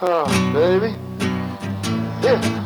Oh, baby. Yeah.